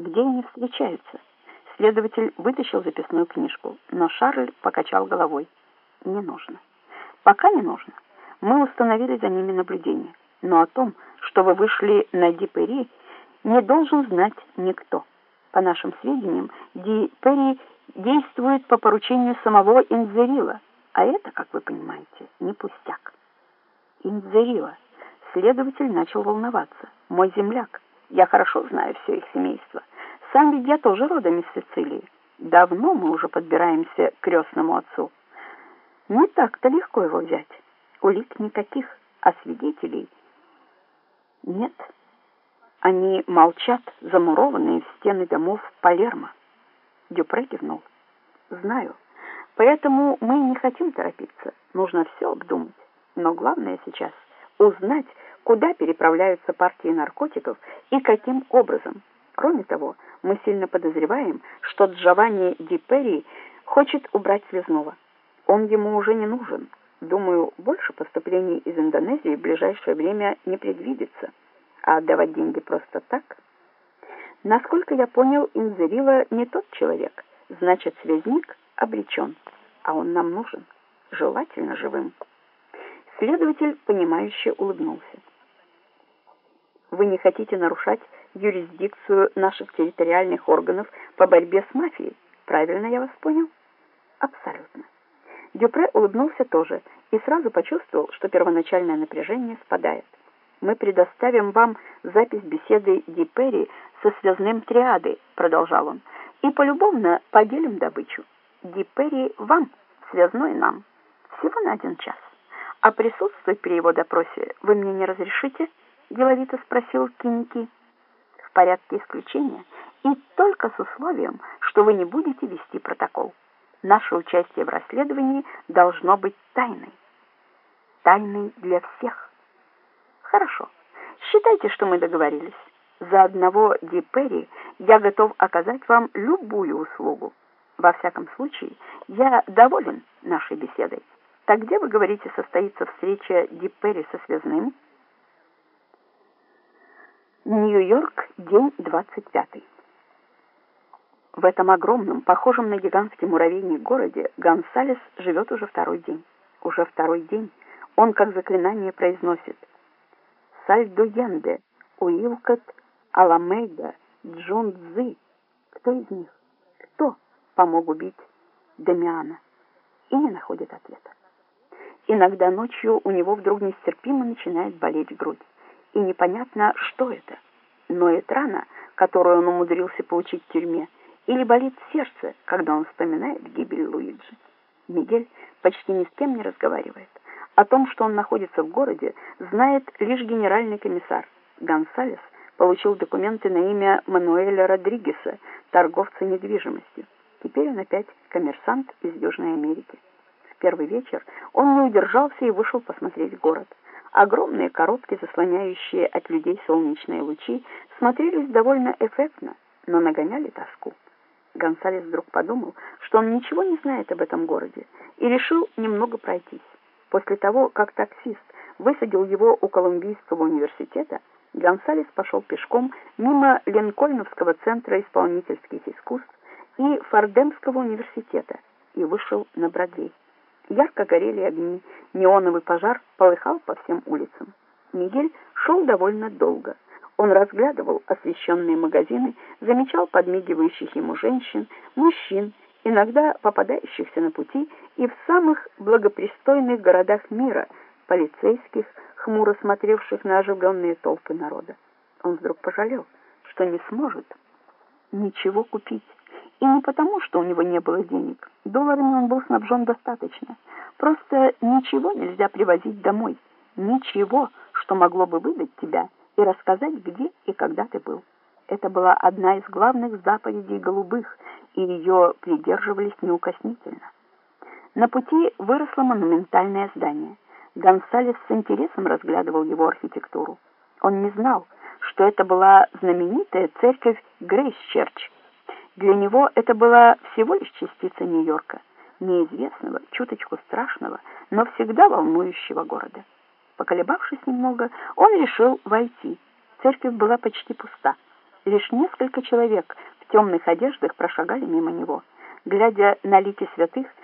где они встречаются. Следователь вытащил записную книжку, но Шарль покачал головой. Не нужно. Пока не нужно. Мы установили за ними наблюдение. Но о том, что вы вышли на Ди Перри, не должен знать никто. По нашим сведениям, Ди Перри действует по поручению самого Инзерила, а это, как вы понимаете, не пустяк. Инзерила. Следователь начал волноваться. Мой земляк. Я хорошо знаю все их семейство. Сам ведь я тоже родом из Сицилии. Давно мы уже подбираемся к крестному отцу. Не так-то легко его взять. Улик никаких, а свидетелей нет. Они молчат, замурованные в стены домов Палермо. Дюпре кивнул. Знаю. Поэтому мы не хотим торопиться. Нужно все обдумать. Но главное сейчас узнать, куда переправляются партии наркотиков и каким образом. Кроме того, мы сильно подозреваем, что Джованни Ди Перри хочет убрать связного. Он ему уже не нужен. Думаю, больше поступлений из Индонезии в ближайшее время не предвидится. А отдавать деньги просто так? Насколько я понял, Инзерила не тот человек. Значит, связник обречен. А он нам нужен. Желательно живым. Следователь, понимающе улыбнулся. Вы не хотите нарушать юрисдикцию наших территориальных органов по борьбе с мафией. Правильно я вас понял? Абсолютно. Дюпре улыбнулся тоже и сразу почувствовал, что первоначальное напряжение спадает. Мы предоставим вам запись беседы Ди Перри со связным триады, продолжал он, и полюбовно поделим добычу. Ди Перри вам, связной нам. Всего на один час. А присутствовать при его допросе вы мне не разрешите? Деловито спросил Кинки порядке исключения и только с условием, что вы не будете вести протокол. Наше участие в расследовании должно быть тайной. Тайной для всех. Хорошо. Считайте, что мы договорились. За одного Ди Перри я готов оказать вам любую услугу. Во всяком случае, я доволен нашей беседой. Так где, вы говорите, состоится встреча Ди Перри со связным? Нью-Йорк, день 25. В этом огромном, похожем на гигантский муравейник городе Гонсалес живет уже второй день. Уже второй день он как заклинание произносит «Сальдуенде, Уилкот, Аламейда, Джун Цзы». Кто из них? Кто помог убить Демиана? И не находит ответа. Иногда ночью у него вдруг нестерпимо начинает болеть грудь и непонятно, что это. Ноет рана, которую он умудрился получить в тюрьме, или болит сердце, когда он вспоминает гибель Луиджи. Мигель почти ни с кем не разговаривает. О том, что он находится в городе, знает лишь генеральный комиссар. Гонсалес получил документы на имя Мануэля Родригеса, торговца недвижимостью. Теперь он опять коммерсант из Южной Америки. В первый вечер он не удержался и вышел посмотреть город. Огромные коробки, заслоняющие от людей солнечные лучи, смотрелись довольно эффектно, но нагоняли тоску. Гонсалес вдруг подумал, что он ничего не знает об этом городе, и решил немного пройтись. После того, как таксист высадил его у Колумбийского университета, Гонсалес пошел пешком мимо Линкольновского центра исполнительских искусств и Фордемского университета и вышел на Бродвей. Ярко горели огни, неоновый пожар полыхал по всем улицам. Мигель шел довольно долго. Он разглядывал освещенные магазины, замечал подмигивающих ему женщин, мужчин, иногда попадающихся на пути и в самых благопристойных городах мира, полицейских, хмуро смотревших на оживленные толпы народа. Он вдруг пожалел, что не сможет ничего купить. И не потому, что у него не было денег. Долларами он был снабжен достаточно. Просто ничего нельзя привозить домой. Ничего, что могло бы выдать тебя и рассказать, где и когда ты был. Это была одна из главных заповедей голубых, и ее придерживались неукоснительно. На пути выросло монументальное здание. Гонсалес с интересом разглядывал его архитектуру. Он не знал, что это была знаменитая церковь Грейсчерч, для него это была всего лишь частица Нью-Йорка, неизвестного, чуточку страшного, но всегда волнующего города. Поколебавшись немного, он решил войти. Церковь была почти пуста. Лишь несколько человек в темных одеждах прошагали мимо него. Глядя на лики святых,